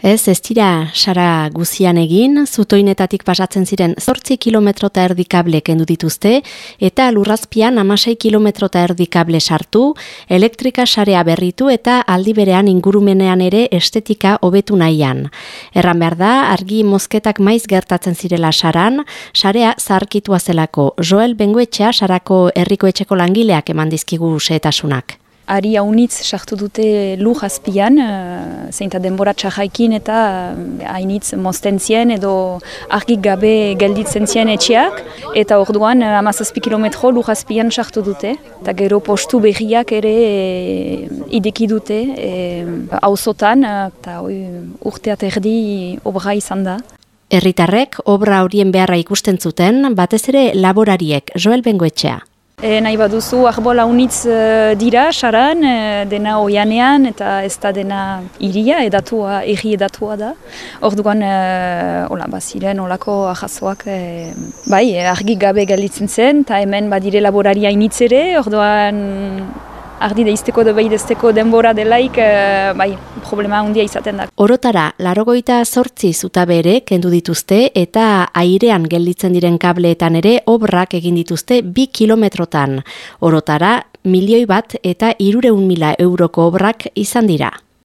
Ez, ez dira sara guzian egin, zutoinetatik pasatzen ziren zortzi kilometro eta erdi kable kendu dituzte, eta lurrazpian amasei kilometro eta erdi kable sartu, elektrika sarea berritu eta aldi berean ingurumenean ere estetika hobetu nahian. Erran behar da, argi mozketak maiz gertatzen zirela saran, sarea zarkitua zelako, Joel Benguetxea sarako herriko etxeko langileak eman dizkigu setasunak ari haunitz sartu dute lur azpian, uh, zeinta denbora txajaikin eta uh, hainitz mozten zien edo argik gabe gelditzen zien etxeak, eta orduan uh, amazazpi kilometro lur azpian sartu dute, eta gero postu berriak ere e, ideki dute hauzotan, e, eta urteat erdi obra izan da. Herritarrek obra horien beharra ikusten zuten, batez ere laborariek, Joel Bengoetxea. E, nahi baduzu arbola unitz e, dira, saran, e, dena oianean eta ez da dena iria edatua, erri edatua da. Orduan, e, hola, baziren, olako ahazoak, e, bai, argi gabe galitzen zen, eta hemen badire laboraria initz ere, orduan ardi deizteko da behidezteko denbora delaik, e, bai, problema handia izaten da. Orotara, larogoita sortzi zuta bere kendu dituzte eta airean gelditzen diren kableetan ere obrak egin dituzte bi kilometrotan. Orotara, milioi bat eta irureun mila euroko obrak izan dira.